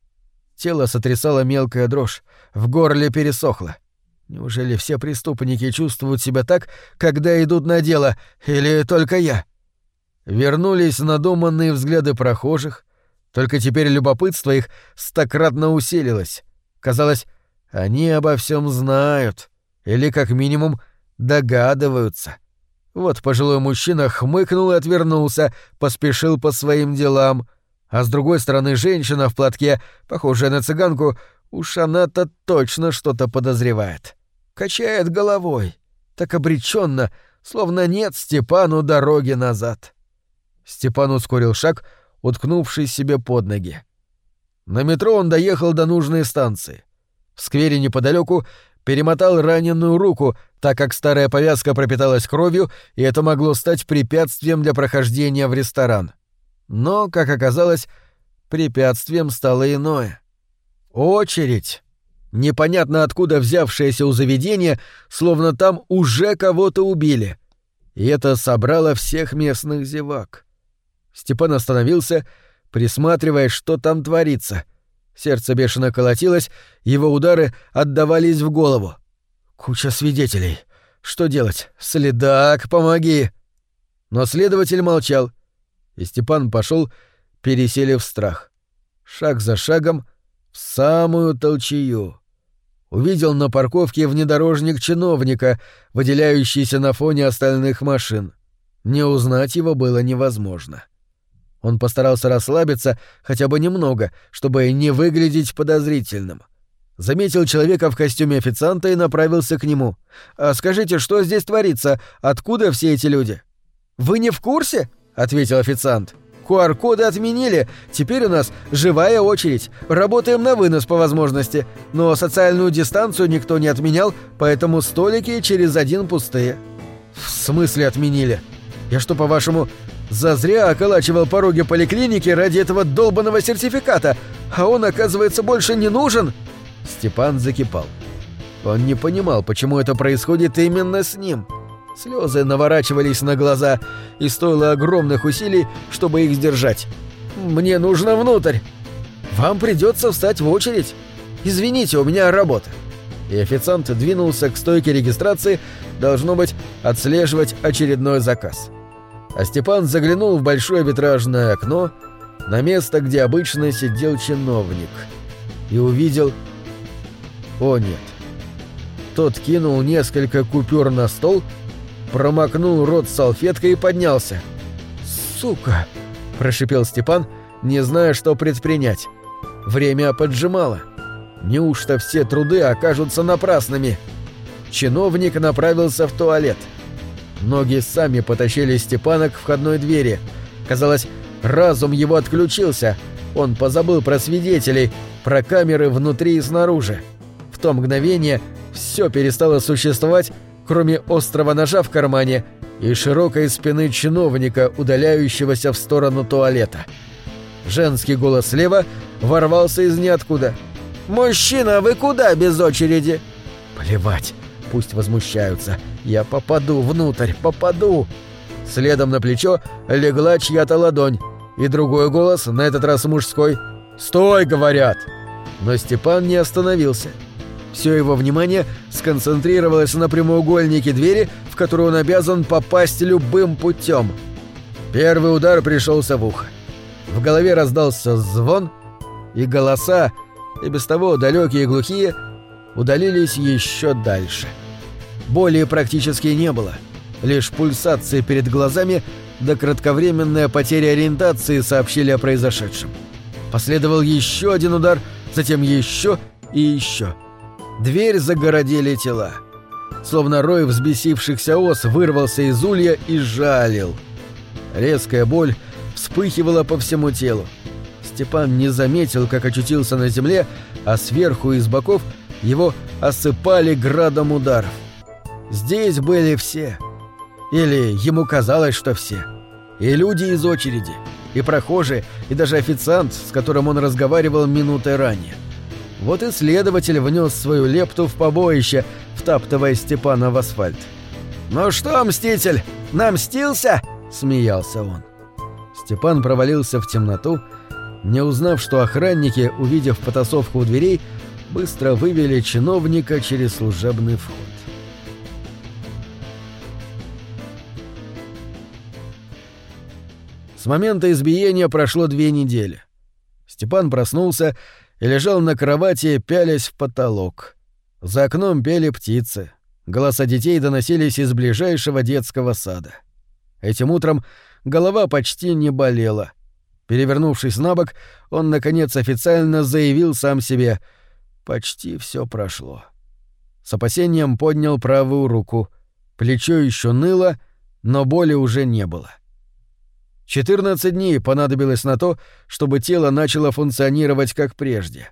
Тело сотрясало мелкая дрожь, в горле пересохло — Неужели все преступники чувствуют себя так, когда идут на дело, или только я? Вернулись надуманные взгляды прохожих, только теперь любопытство их стократно усилилось. Казалось, они обо всем знают, или как минимум догадываются. Вот пожилой мужчина хмыкнул и отвернулся, поспешил по своим делам, а с другой стороны женщина в платке, похожая на цыганку, уж она-то точно что-то подозревает. Качает головой, так обреченно, словно нет Степану дороги назад. Степан ускорил шаг, уткнувшись себе под ноги. На метро он доехал до нужной станции. В сквере неподалеку перемотал раненую руку, так как старая повязка пропиталась кровью, и это могло стать препятствием для прохождения в ресторан. Но, как оказалось, препятствием стало иное. Очередь. Непонятно откуда взявшееся у заведения, словно там уже кого-то убили. И это собрало всех местных зевак. Степан остановился, присматривая, что там творится. Сердце бешено колотилось, его удары отдавались в голову. Куча свидетелей. Что делать? Следак, помоги! Но следователь молчал, и Степан пошел, переселив страх. Шаг за шагом в самую толчею. Увидел на парковке внедорожник чиновника, выделяющийся на фоне остальных машин. Не узнать его было невозможно. — он постарался расслабиться хотя бы немного, чтобы не выглядеть подозрительным. Заметил человека в костюме официанта и направился к нему. «А скажите, что здесь творится? Откуда все эти люди?» «Вы не в курсе?» — ответил официант. QR-коды отменили. Теперь у нас живая очередь. Работаем на вынос по возможности. Но социальную дистанцию никто не отменял, поэтому столики через один пустые». «В смысле отменили? Я что, по-вашему, Зазря околачивал пороги поликлиники ради этого долбанного сертификата, а он, оказывается, больше не нужен. Степан закипал. Он не понимал, почему это происходит именно с ним. Слезы наворачивались на глаза, и стоило огромных усилий, чтобы их сдержать. «Мне нужно внутрь!» «Вам придется встать в очередь!» «Извините, у меня работа!» И официант двинулся к стойке регистрации, должно быть, отслеживать очередной заказ а Степан заглянул в большое витражное окно на место, где обычно сидел чиновник, и увидел... О нет. Тот кинул несколько купюр на стол, промокнул рот салфеткой и поднялся. «Сука!» – прошипел Степан, не зная, что предпринять. Время поджимало. Неужто все труды окажутся напрасными? Чиновник направился в туалет – Ноги сами потащили Степана к входной двери. Казалось, разум его отключился. Он позабыл про свидетелей, про камеры внутри и снаружи. В то мгновение все перестало существовать, кроме острого ножа в кармане и широкой спины чиновника, удаляющегося в сторону туалета. Женский голос слева ворвался из ниоткуда. «Мужчина, вы куда без очереди?» «Плевать, пусть возмущаются. Я попаду внутрь, попаду!» Следом на плечо легла чья-то ладонь, и другой голос, на этот раз мужской. «Стой!» — говорят. Но Степан не остановился. Все его внимание сконцентрировалось на прямоугольнике двери, в которую он обязан попасть любым путем. Первый удар пришелся в ухо. В голове раздался звон, и голоса, и без того далекие и глухие, удалились еще дальше. — Боли практически не было. Лишь пульсации перед глазами да кратковременная потеря ориентации сообщили о произошедшем. Последовал еще один удар, затем еще и еще. Дверь загородили тела. Словно рой взбесившихся ос вырвался из улья и жалил. Резкая боль вспыхивала по всему телу. Степан не заметил, как очутился на земле, а сверху и с боков его осыпали градом ударов. Здесь были все. Или ему казалось, что все. И люди из очереди, и прохожие, и даже официант, с которым он разговаривал минутой ранее. Вот и следователь внес свою лепту в побоище, втаптывая Степана в асфальт. «Ну что, Мститель, намстился?» — смеялся он. Степан провалился в темноту, не узнав, что охранники, увидев потасовку у дверей, быстро вывели чиновника через служебный вход. С момента избиения прошло две недели. Степан проснулся и лежал на кровати, пялясь в потолок. За окном пели птицы. Голоса детей доносились из ближайшего детского сада. Этим утром голова почти не болела. Перевернувшись на бок, он, наконец, официально заявил сам себе «Почти все прошло». С опасением поднял правую руку. Плечо еще ныло, но боли уже не было. 14 дней понадобилось на то, чтобы тело начало функционировать как прежде.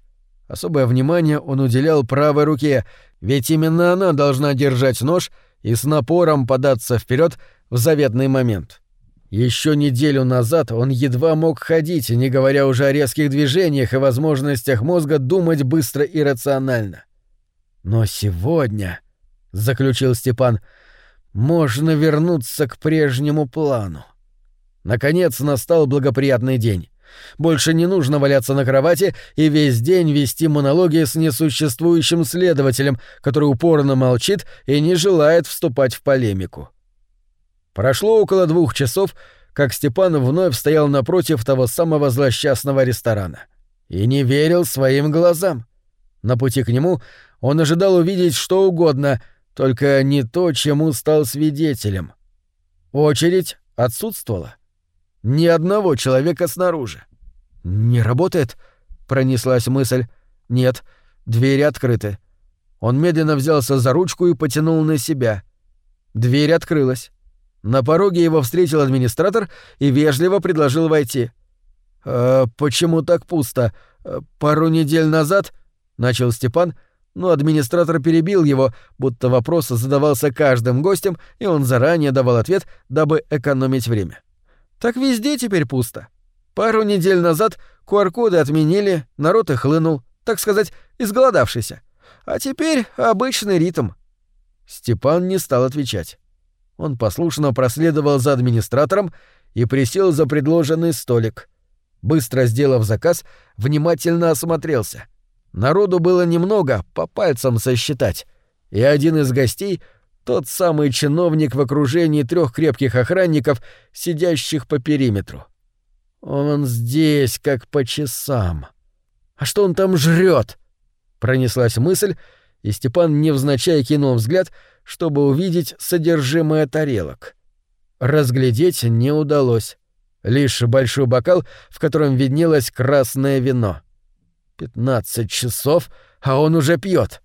Особое внимание он уделял правой руке, ведь именно она должна держать нож и с напором податься вперед в заветный момент. Еще неделю назад он едва мог ходить, не говоря уже о резких движениях и возможностях мозга думать быстро и рационально. Но сегодня, — заключил Степан, — можно вернуться к прежнему плану. Наконец настал благоприятный день. Больше не нужно валяться на кровати и весь день вести монологи с несуществующим следователем, который упорно молчит и не желает вступать в полемику. Прошло около двух часов, как Степан вновь стоял напротив того самого злосчастного ресторана. И не верил своим глазам. На пути к нему он ожидал увидеть что угодно, только не то, чему стал свидетелем. Очередь отсутствовала. Ни одного человека снаружи. «Не работает?» — пронеслась мысль. «Нет, двери открыты». Он медленно взялся за ручку и потянул на себя. Дверь открылась. На пороге его встретил администратор и вежливо предложил войти. «Э, «Почему так пусто? Э, пару недель назад...» — начал Степан, но администратор перебил его, будто вопрос задавался каждым гостем, и он заранее давал ответ, дабы экономить время. Так везде теперь пусто. Пару недель назад QR-коды отменили, народ их хлынул, так сказать, изголодавшийся. А теперь обычный ритм. Степан не стал отвечать. Он послушно проследовал за администратором и присел за предложенный столик. Быстро сделав заказ, внимательно осмотрелся. Народу было немного, по пальцам сосчитать. И один из гостей — тот самый чиновник в окружении трех крепких охранников, сидящих по периметру. Он здесь, как по часам. А что он там жрет? Пронеслась мысль, и Степан невзначай кинул взгляд, чтобы увидеть содержимое тарелок. Разглядеть не удалось. Лишь большой бокал, в котором виднелось красное вино. Пятнадцать часов, а он уже пьет.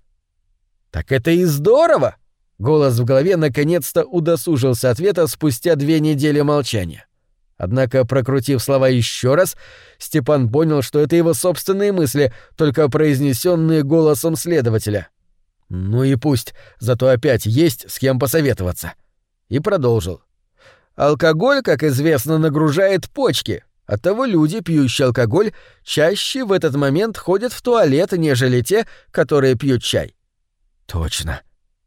Так это и здорово! Голос в голове наконец-то удосужился ответа спустя две недели молчания. Однако, прокрутив слова еще раз, Степан понял, что это его собственные мысли, только произнесенные голосом следователя. «Ну и пусть, зато опять есть с кем посоветоваться». И продолжил. «Алкоголь, как известно, нагружает почки. Оттого люди, пьющие алкоголь, чаще в этот момент ходят в туалет, нежели те, которые пьют чай». «Точно»,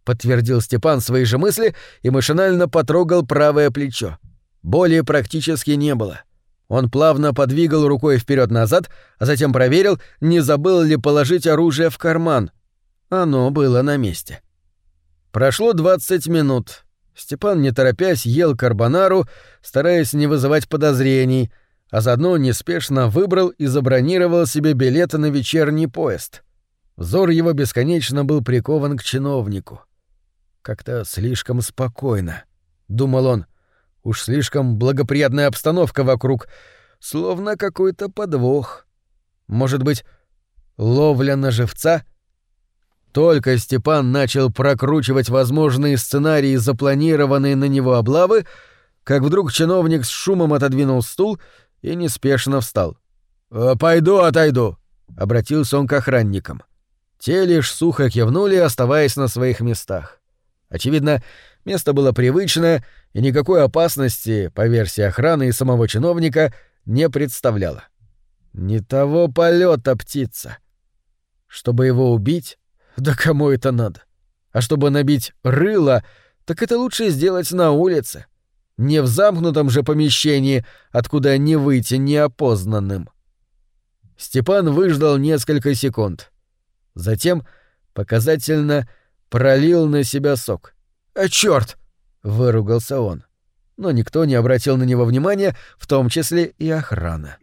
подтвердил Степан свои же мысли и машинально потрогал правое плечо. Боли практически не было. Он плавно подвигал рукой вперед назад а затем проверил, не забыл ли положить оружие в карман. Оно было на месте. Прошло 20 минут. Степан, не торопясь, ел карбонару, стараясь не вызывать подозрений, а заодно неспешно выбрал и забронировал себе билеты на вечерний поезд. Взор его бесконечно был прикован к чиновнику. Как-то слишком спокойно, думал он. Уж слишком благоприятная обстановка вокруг, словно какой-то подвох. Может быть, ловля на живца? Только Степан начал прокручивать возможные сценарии, запланированные на него облавы, как вдруг чиновник с шумом отодвинул стул и неспешно встал. «Э, «Пойду отойду», — обратился он к охранникам. Те лишь сухо кивнули, оставаясь на своих местах. Очевидно, место было привычное, и никакой опасности, по версии охраны и самого чиновника, не представляло. Не того полета птица. Чтобы его убить? Да кому это надо? А чтобы набить рыло, так это лучше сделать на улице. Не в замкнутом же помещении, откуда не выйти неопознанным. Степан выждал несколько секунд. Затем показательно пролил на себя сок. «А чёрт!» — выругался он. Но никто не обратил на него внимания, в том числе и охрана.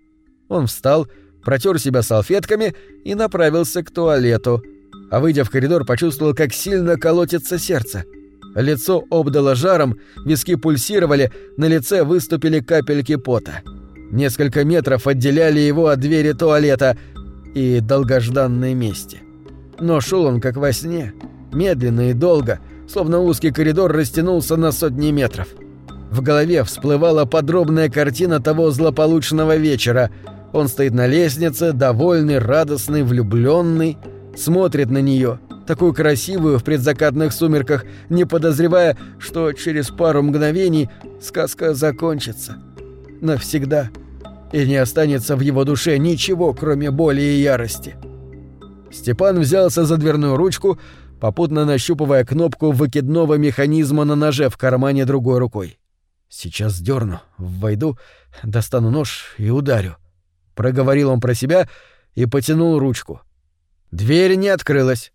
Он встал, протер себя салфетками и направился к туалету, а выйдя в коридор, почувствовал, как сильно колотится сердце. Лицо обдало жаром, виски пульсировали, на лице выступили капельки пота. Несколько метров отделяли его от двери туалета и долгожданной мести. Но шел он как во сне — медленно и долго, словно узкий коридор растянулся на сотни метров. В голове всплывала подробная картина того злополучного вечера. Он стоит на лестнице, довольный, радостный, влюбленный, смотрит на нее, такую красивую в предзакатных сумерках, не подозревая, что через пару мгновений сказка закончится. Навсегда. И не останется в его душе ничего, кроме боли и ярости. Степан взялся за дверную ручку, попутно нащупывая кнопку выкидного механизма на ноже в кармане другой рукой. Сейчас дерну, войду, достану нож и ударю. Проговорил он про себя и потянул ручку. Дверь не открылась.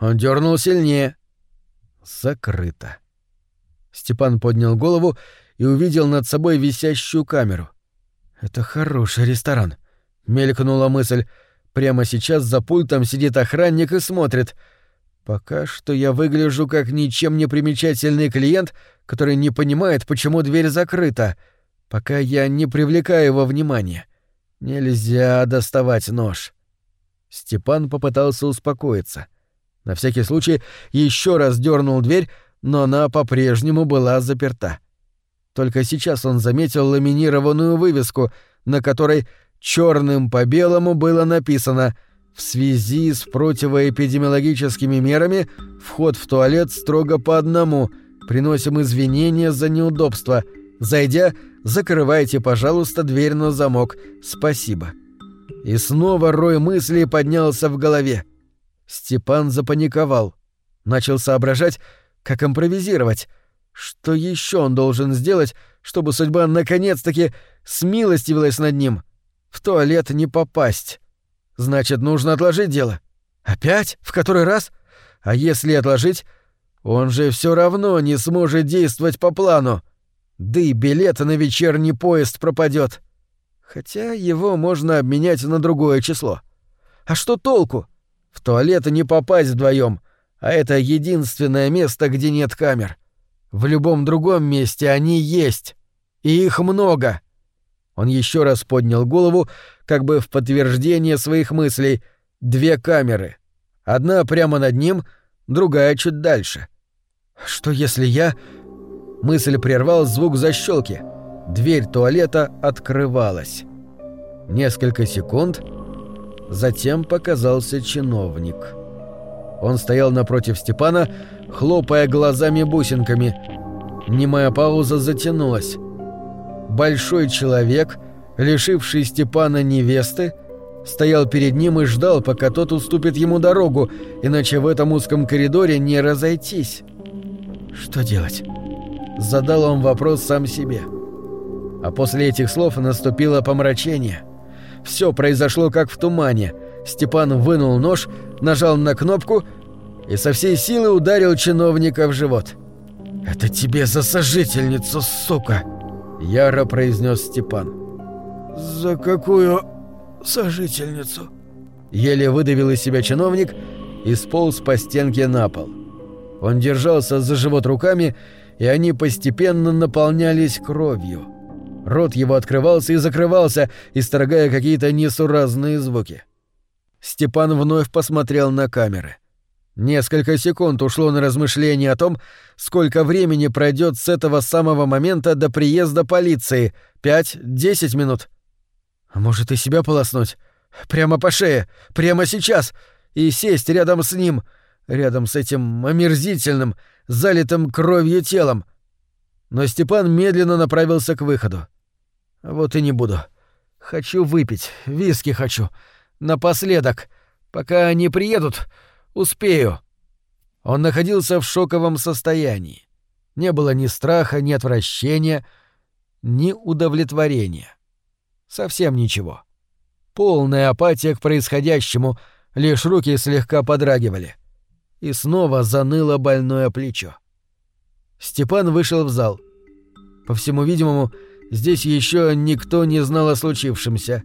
Он дернул сильнее. Закрыто. Степан поднял голову и увидел над собой висящую камеру. «Это хороший ресторан», — мелькнула мысль. «Прямо сейчас за пультом сидит охранник и смотрит. Пока что я выгляжу как ничем не примечательный клиент, который не понимает, почему дверь закрыта, пока я не привлекаю его внимания. Нельзя доставать нож. Степан попытался успокоиться. На всякий случай еще раз дернул дверь, но она по-прежнему была заперта. Только сейчас он заметил ламинированную вывеску, на которой черным по белому было написано — в связи с противоэпидемиологическими мерами вход в туалет строго по одному. Приносим извинения за неудобство. Зайдя, закрывайте, пожалуйста, дверь на замок. Спасибо. И снова рой мыслей поднялся в голове. Степан запаниковал. Начал соображать, как импровизировать. Что еще он должен сделать, чтобы судьба наконец-таки смилостивилась над ним? В туалет не попасть. Значит, нужно отложить дело. Опять? В который раз? А если отложить, он же все равно не сможет действовать по плану. Да и билет на вечерний поезд пропадет. Хотя его можно обменять на другое число. А что толку? В туалет не попасть вдвоем, а это единственное место, где нет камер. В любом другом месте они есть. И их много. Он еще раз поднял голову, как бы в подтверждение своих мыслей. Две камеры. Одна прямо над ним, другая чуть дальше. Что если я... Мысль прервал звук защелки. Дверь туалета открывалась. Несколько секунд, затем показался чиновник. Он стоял напротив Степана, хлопая глазами-бусинками. Немая пауза затянулась большой человек, лишивший Степана невесты, стоял перед ним и ждал, пока тот уступит ему дорогу, иначе в этом узком коридоре не разойтись. «Что делать?» Задал он вопрос сам себе. А после этих слов наступило помрачение. Все произошло как в тумане. Степан вынул нож, нажал на кнопку и со всей силы ударил чиновника в живот. «Это тебе за сожительницу, сука!» — яро произнес Степан. «За какую сожительницу?» Еле выдавил из себя чиновник и сполз по стенке на пол. Он держался за живот руками, и они постепенно наполнялись кровью. Рот его открывался и закрывался, исторгая какие-то несуразные звуки. Степан вновь посмотрел на камеры — Несколько секунд ушло на размышление о том, сколько времени пройдет с этого самого момента до приезда полиции. Пять-десять минут. А может и себя полоснуть? Прямо по шее, прямо сейчас, и сесть рядом с ним, рядом с этим омерзительным, залитым кровью телом. Но Степан медленно направился к выходу. Вот и не буду. Хочу выпить, виски хочу. Напоследок, пока они приедут, Успею. Он находился в шоковом состоянии. Не было ни страха, ни отвращения, ни удовлетворения. Совсем ничего. Полная апатия к происходящему, лишь руки слегка подрагивали. И снова заныло больное плечо. Степан вышел в зал. По всему видимому, здесь еще никто не знал о случившемся.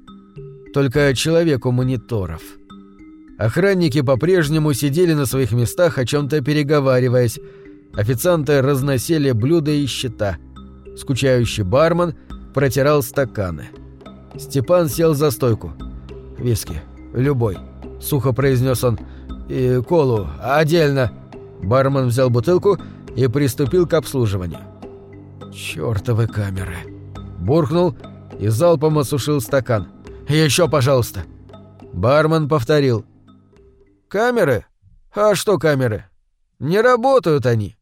Только человек у мониторов — Охранники по-прежнему сидели на своих местах, о чем-то переговариваясь. Официанты разносили блюда и счета. Скучающий бармен протирал стаканы. Степан сел за стойку. «Виски. Любой», — сухо произнес он. «И колу. Отдельно». Бармен взял бутылку и приступил к обслуживанию. Чёртовы камеры. Буркнул и залпом осушил стакан. Еще, пожалуйста. Бармен повторил. Камеры? А что камеры? Не работают они.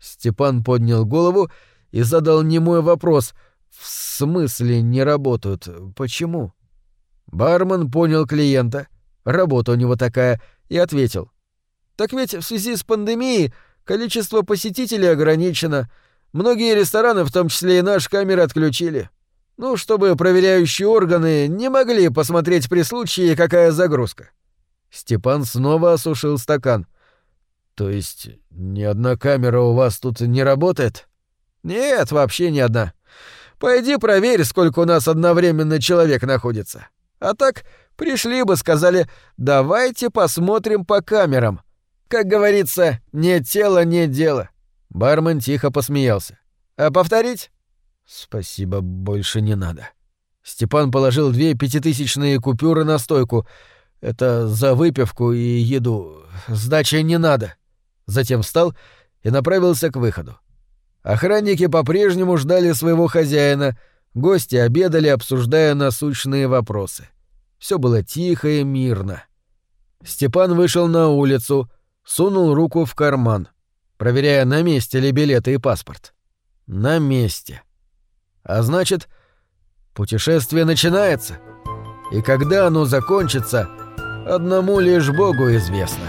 Степан поднял голову и задал немой вопрос. В смысле не работают? Почему? Бармен понял клиента, работа у него такая, и ответил. Так ведь в связи с пандемией количество посетителей ограничено. Многие рестораны, в том числе и наш, камеры отключили. Ну, чтобы проверяющие органы не могли посмотреть при случае, какая загрузка. Степан снова осушил стакан. То есть ни одна камера у вас тут не работает? Нет, вообще ни одна. Пойди проверь, сколько у нас одновременно человек находится. А так пришли бы, сказали, давайте посмотрим по камерам. Как говорится, нет тела, нет дела. Бармен тихо посмеялся. А повторить? Спасибо, больше не надо. Степан положил две пятитысячные купюры на стойку. Это за выпивку и еду. Сдачи не надо. Затем встал и направился к выходу. Охранники по-прежнему ждали своего хозяина, гости обедали, обсуждая насущные вопросы. Все было тихо и мирно. Степан вышел на улицу, сунул руку в карман, проверяя, на месте ли билеты и паспорт. На месте. А значит, путешествие начинается. И когда оно закончится, одному лишь Богу известно.